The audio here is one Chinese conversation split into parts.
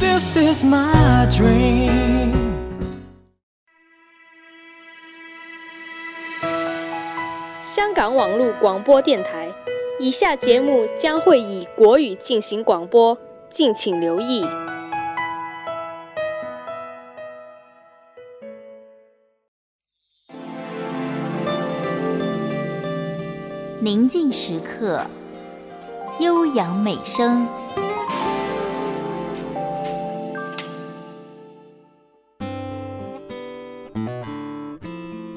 This is my dream. 香港网络广播电台，以下节目将会以国语进行广播，敬请留意。宁静时刻，悠扬美声。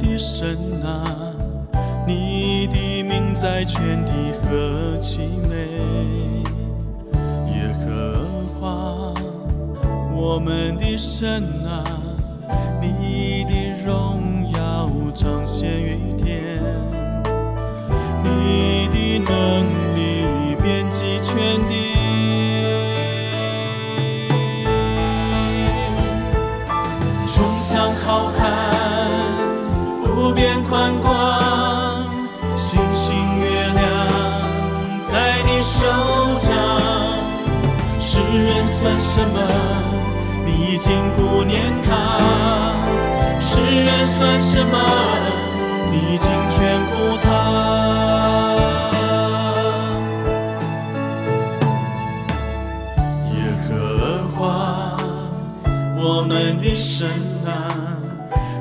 的神啊，你的名在全地何其美！耶和华，我们的神啊，你的荣耀彰显于天，你的能力遍及全地。什么？你已经顾念他。世人算什么？你已经眷顾他。耶和华，我们的神啊，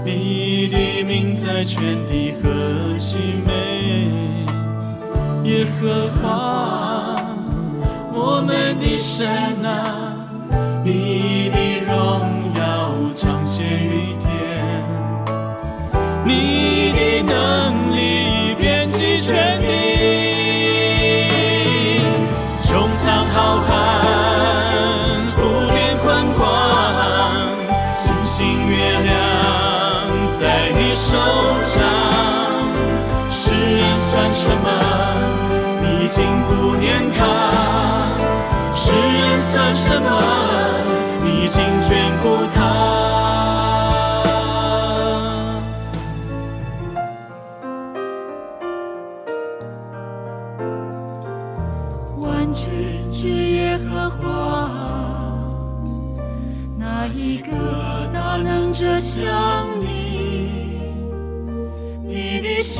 你的名在全地何其美！耶和华，我们的神啊，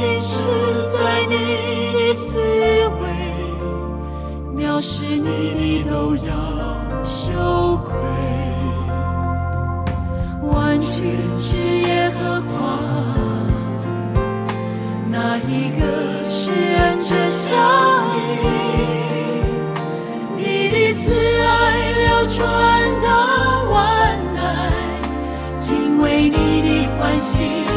迷失在你的思维，藐视你的都要羞愧。万军之耶和华，哪一个是恩者相依？你的慈爱流传到万代，敬畏你的欢喜。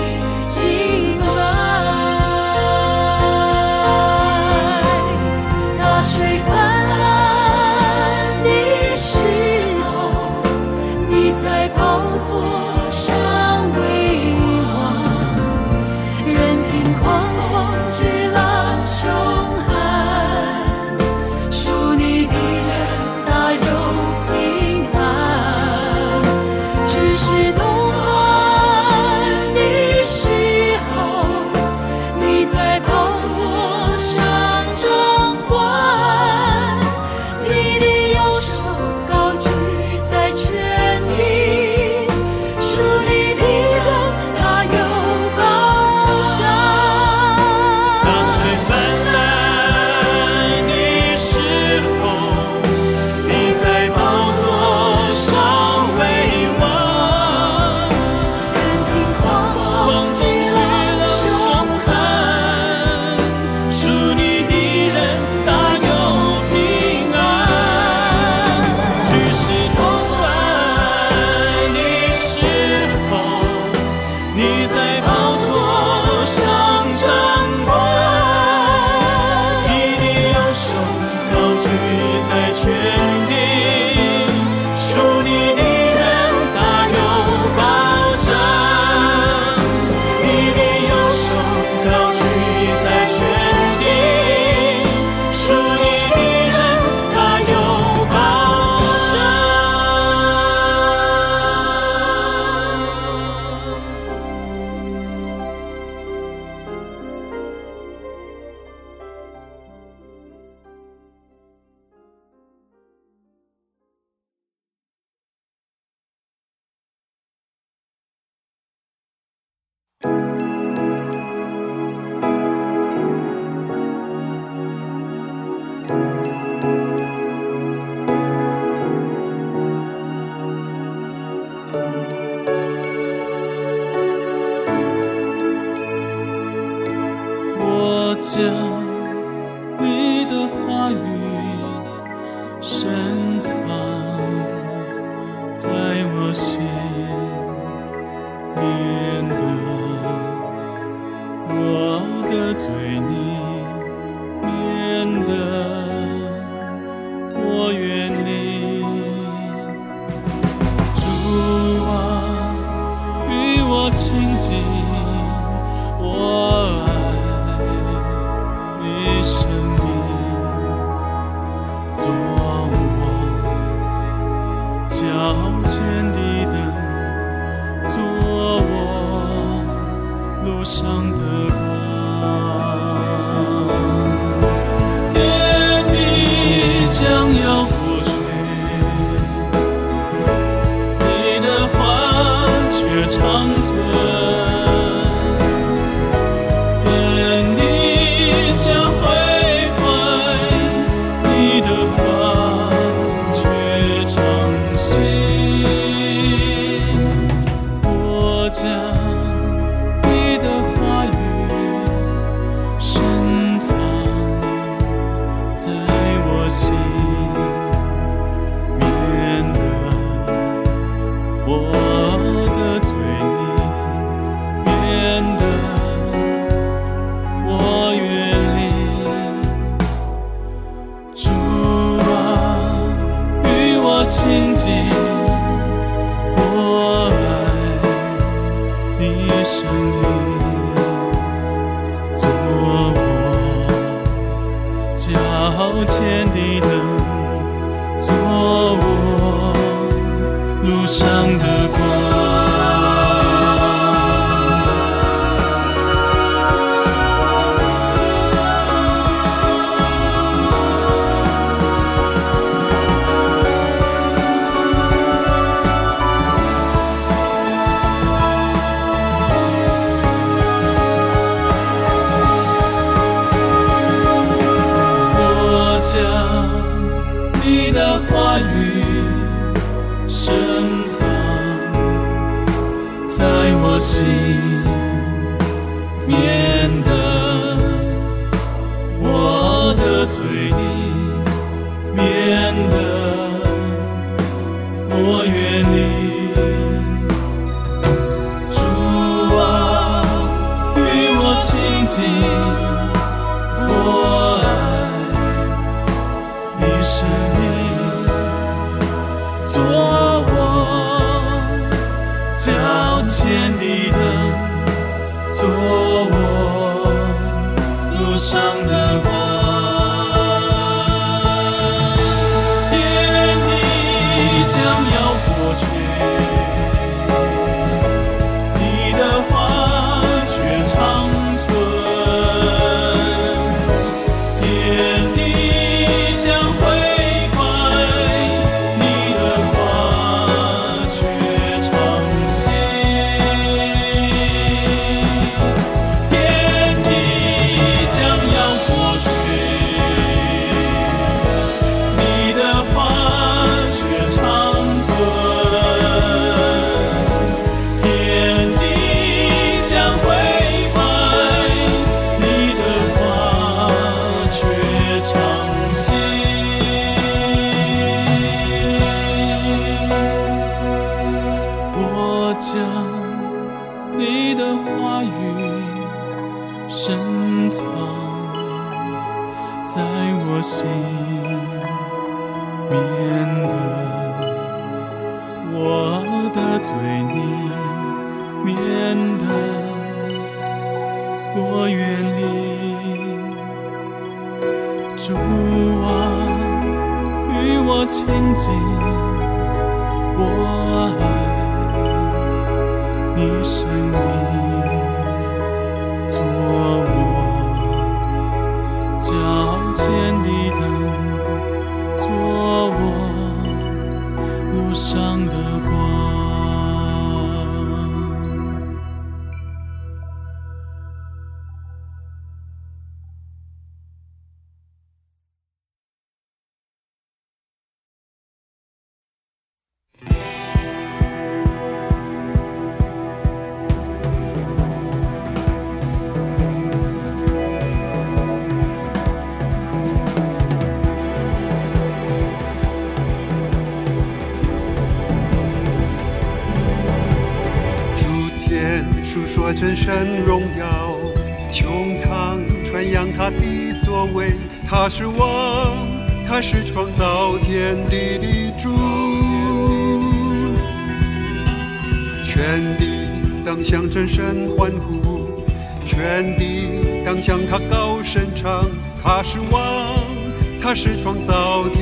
长存。上的神荣耀，穹苍传扬他的作为，他是王，他是创造天地的主。全地当向真神欢呼，全地当向他高声唱，他是王，他是创造天。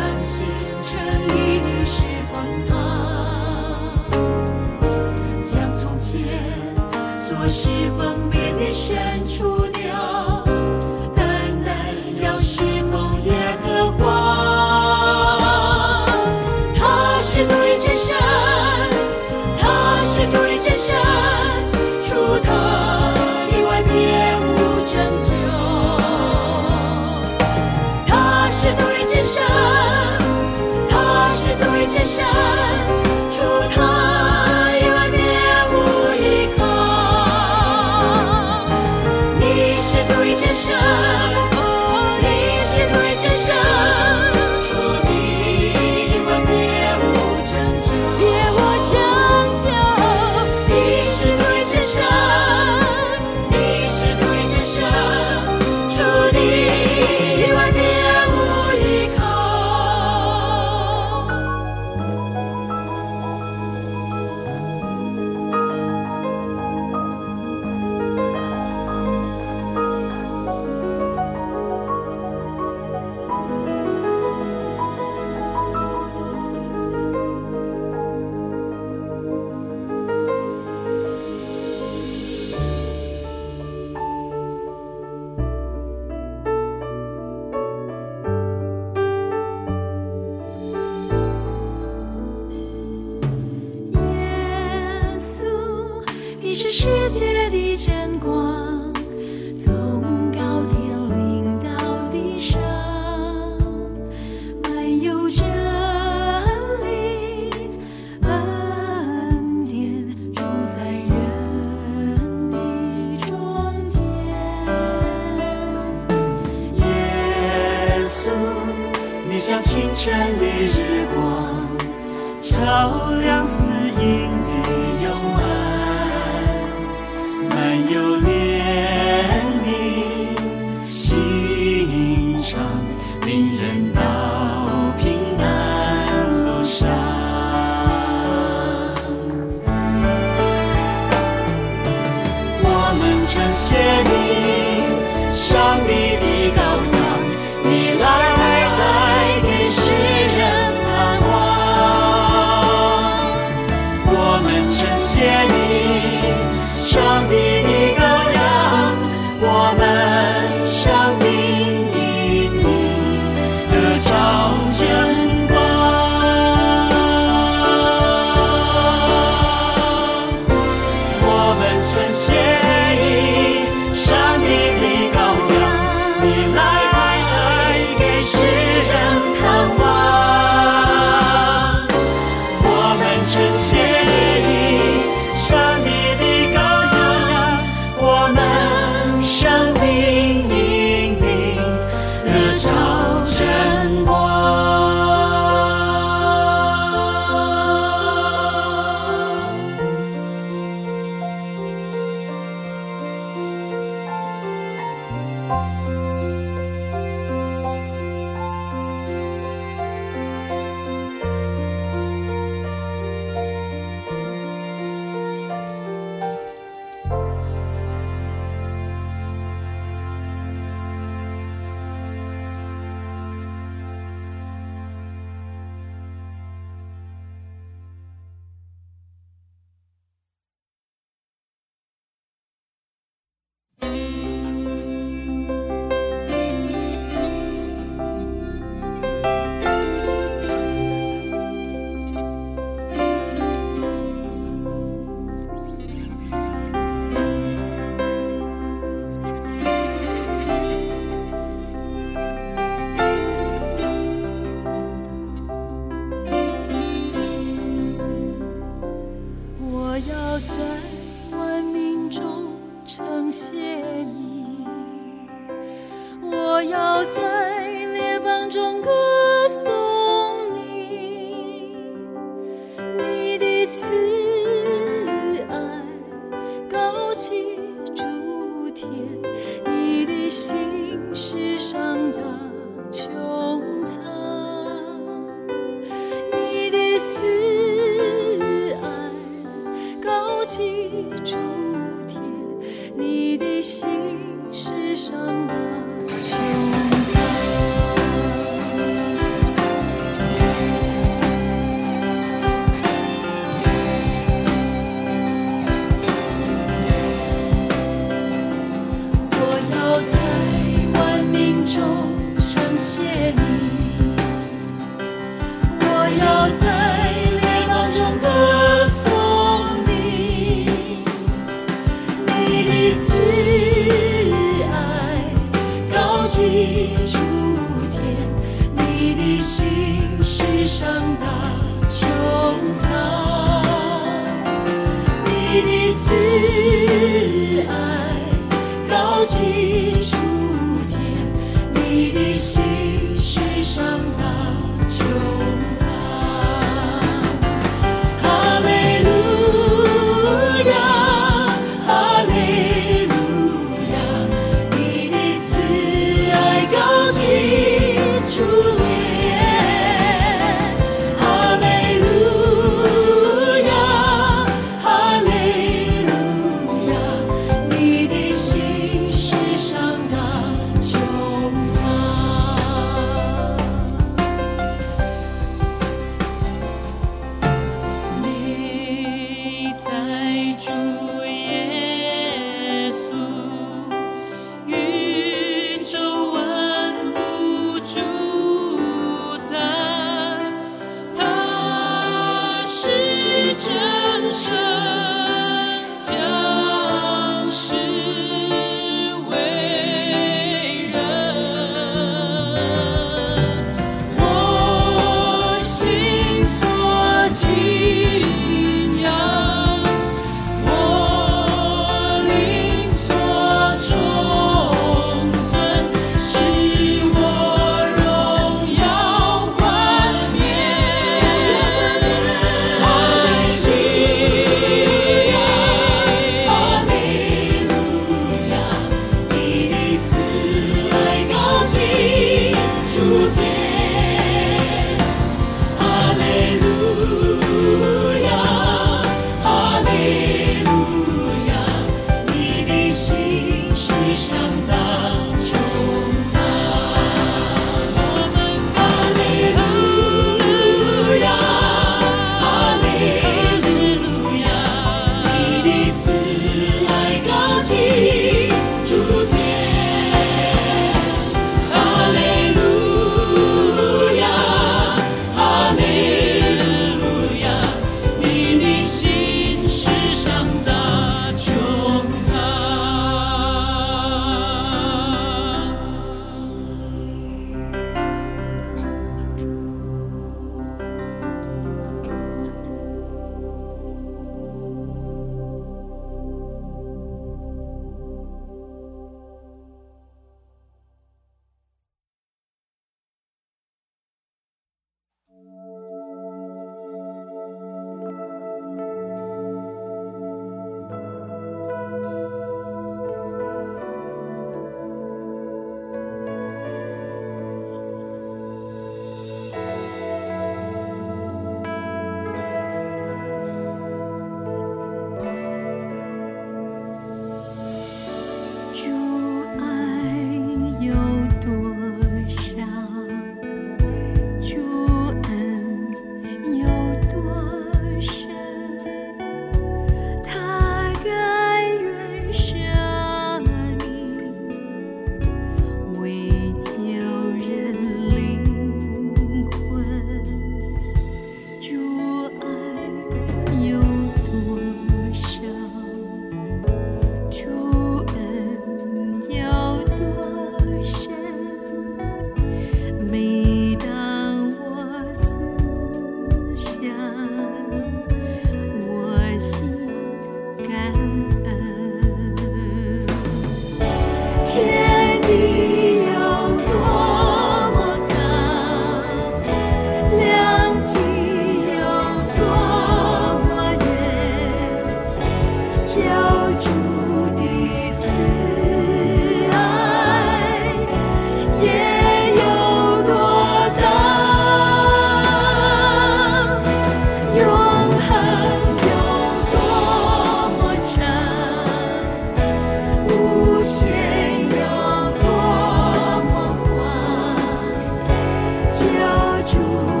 主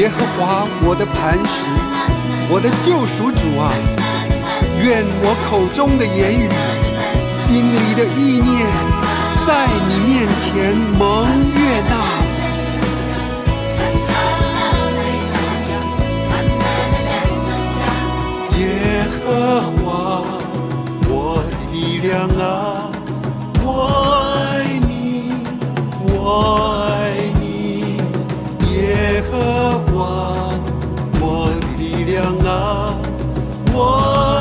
耶和华，我的磐石，我的救赎主啊！愿我口中的言语，心里的意念，在你面前蒙悦纳。耶和华，我的力量啊，我爱你，我。想啊，我。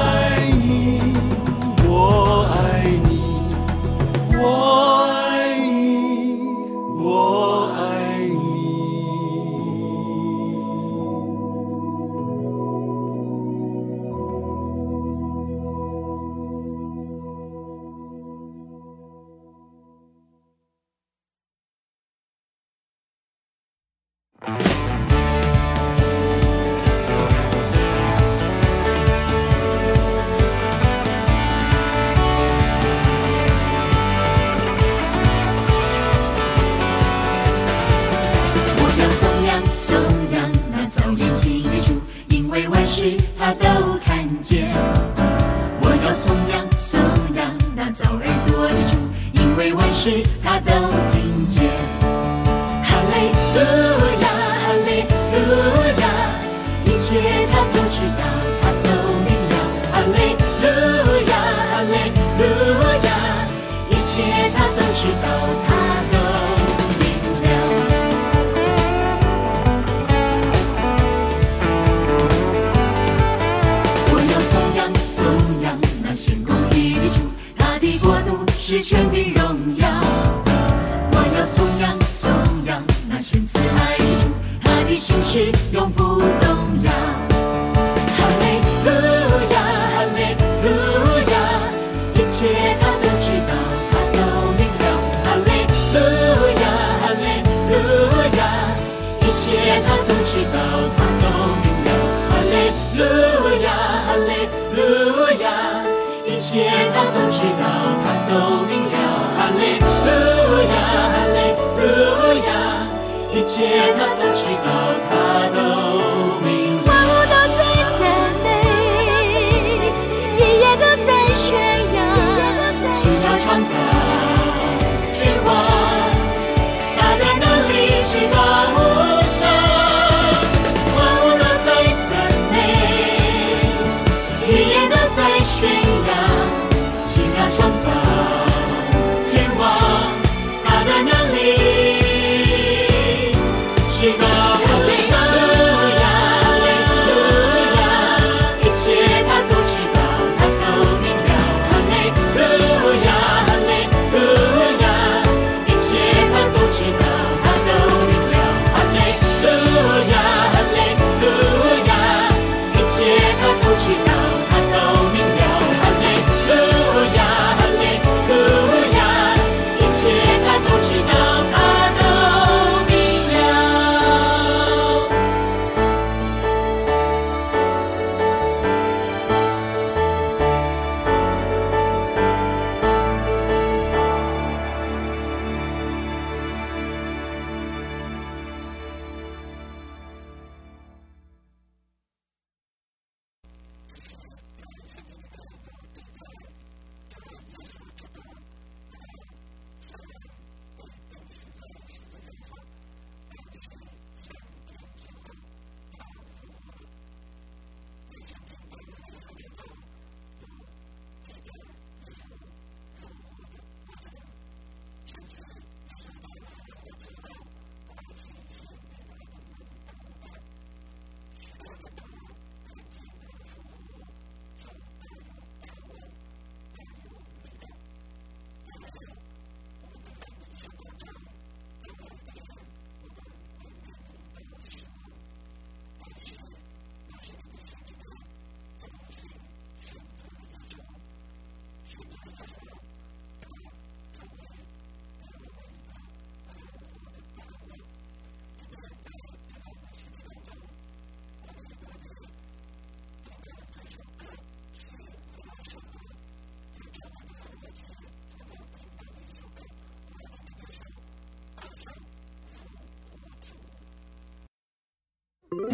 复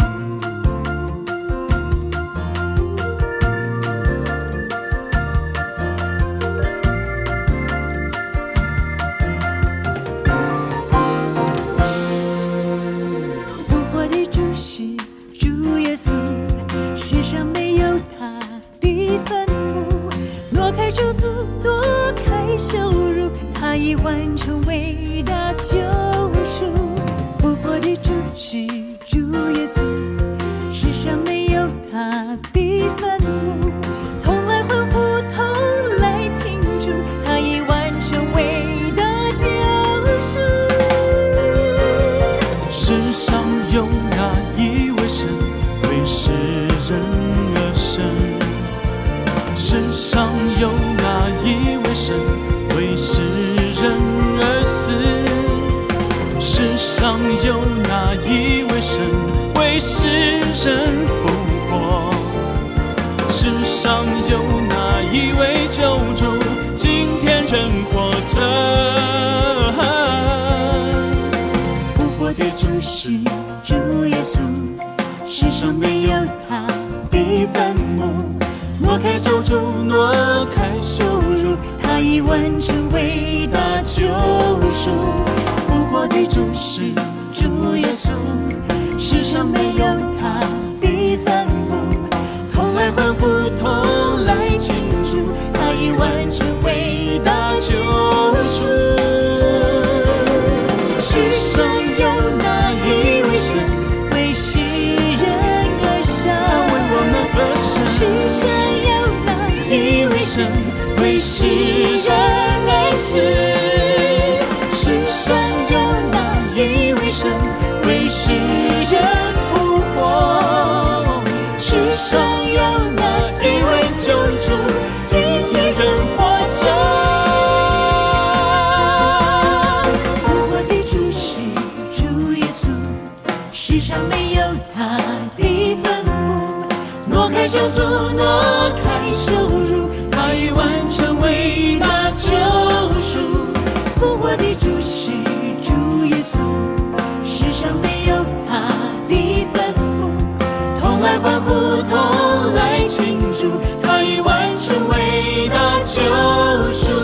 活的主是主耶稣，世上没有他的坟墓，挪开驻足，挪开羞辱，他已完成伟大救赎。复活的主是主耶稣。笔分母，痛来欢呼，痛来庆祝，他已完成伟大救赎。世上有哪一位神为世人而生？世上有哪一位神为世人而死？世上有哪一位神为世人？救主，今天仍活着。复活的主是主耶稣，世上没有他的坟墓。挪开照主，挪开羞辱，他已完成伟大救赎。复活的主是。挪开羞辱，他已完成伟大救赎。复活的主是主耶稣，世上没有他的坟墓。同来欢呼，同来庆祝，他已完成伟大救赎。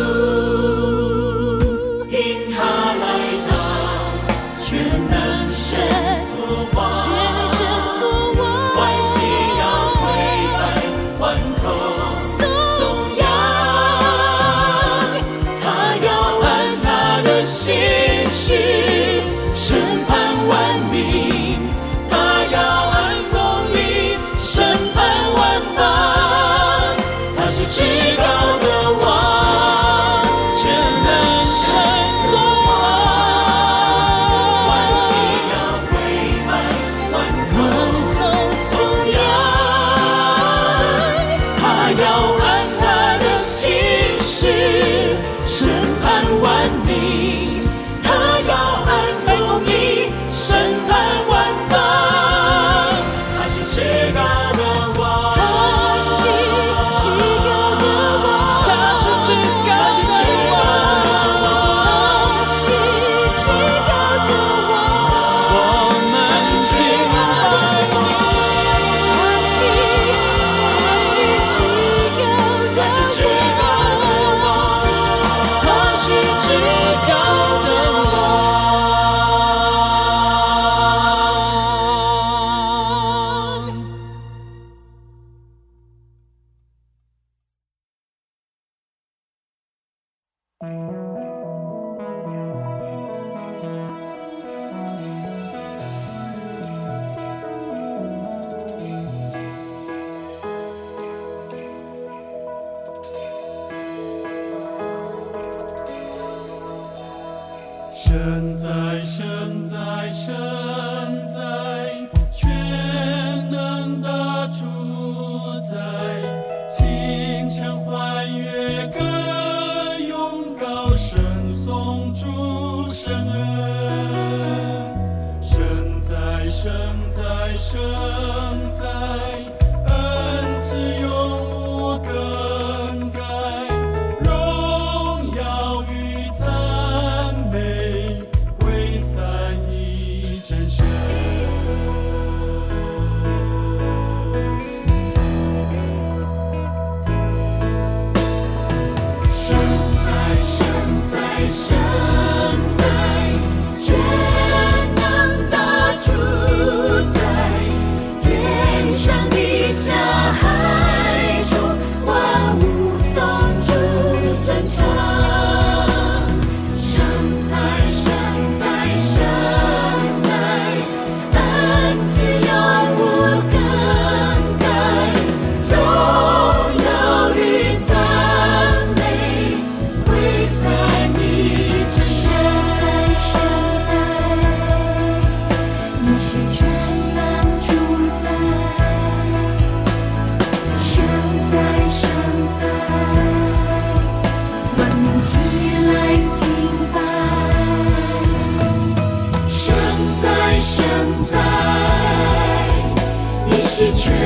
your truth.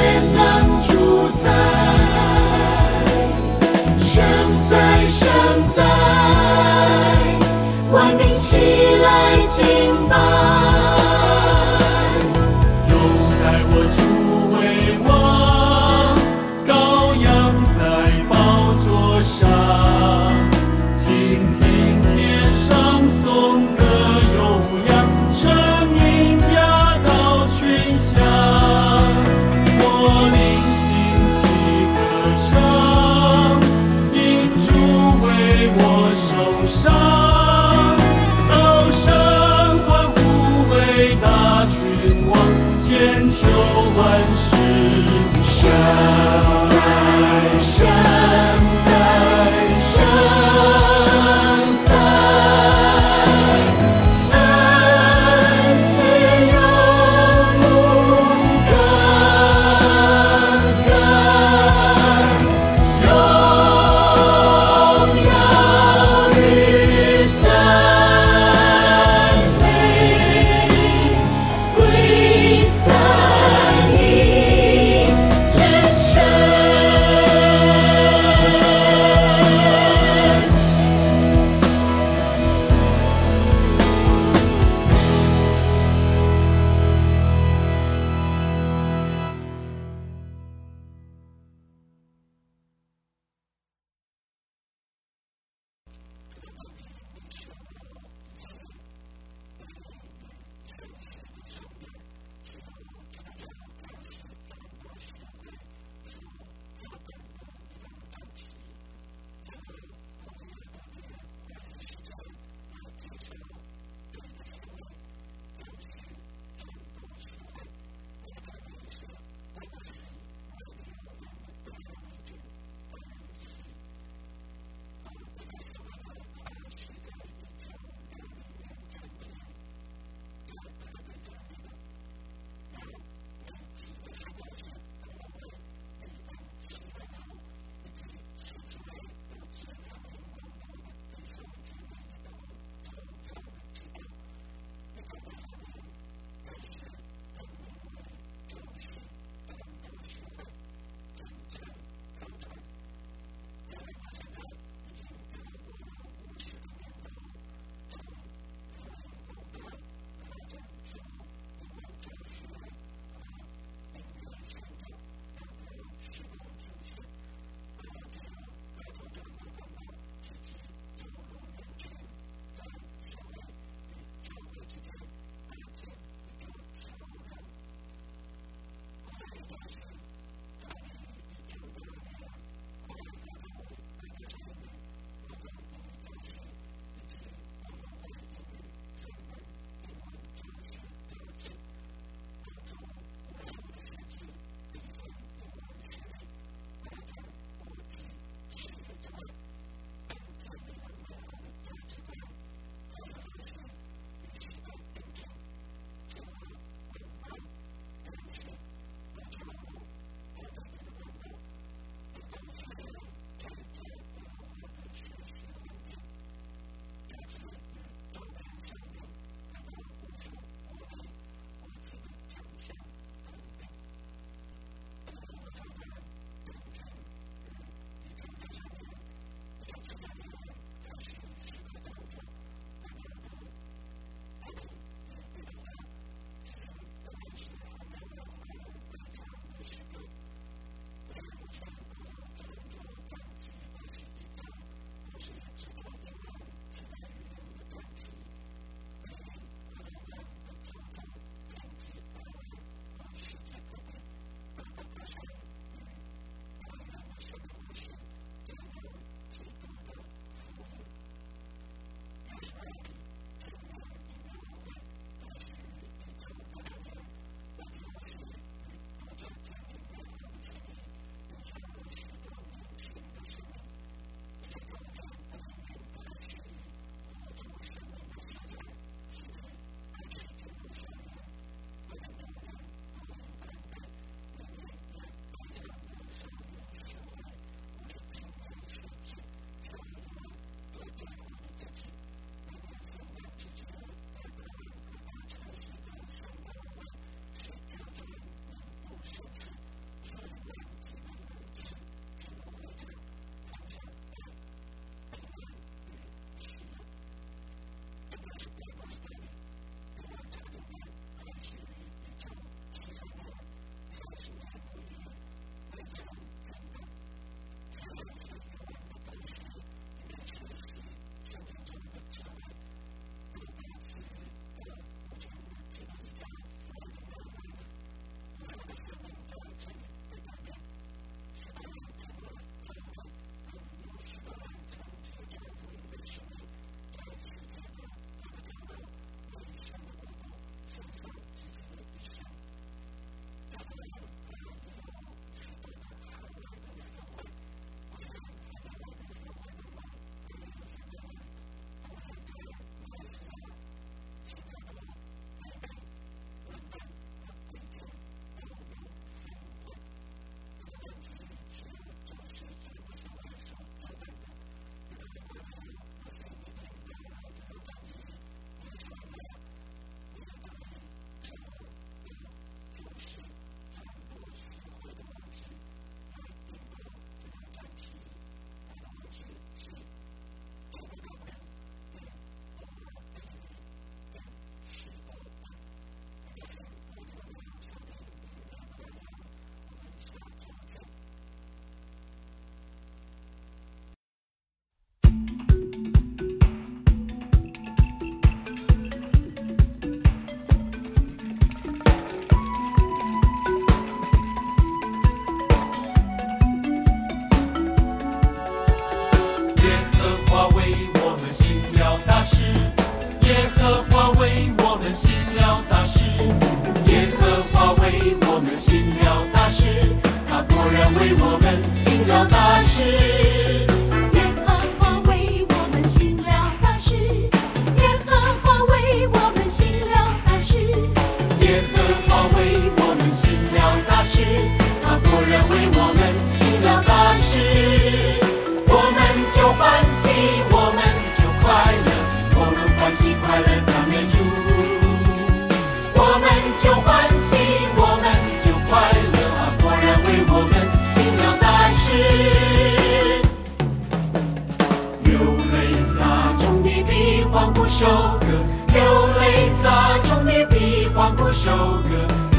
收割，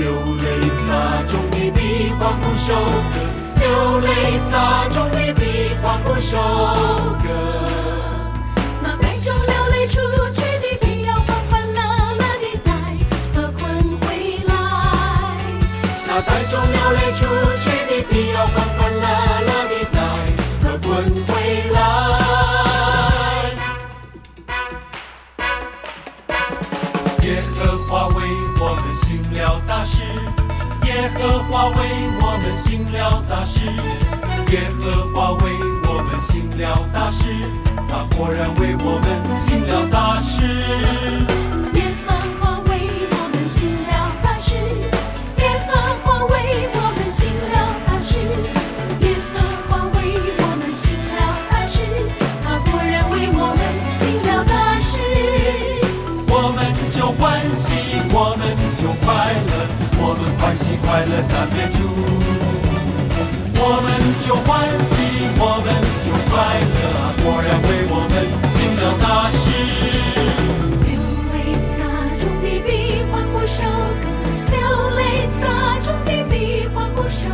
流泪撒种的必欢呼收割，流泪撒种的必欢呼收割。为我们行了大事，耶和华为我们行了大事，他果然为我们行了大事。欢喜快乐赞美主。我们就欢喜，我们就快乐，果然为我们行了大事。流泪洒种地，必欢呼收割；流泪洒种地，必欢呼收。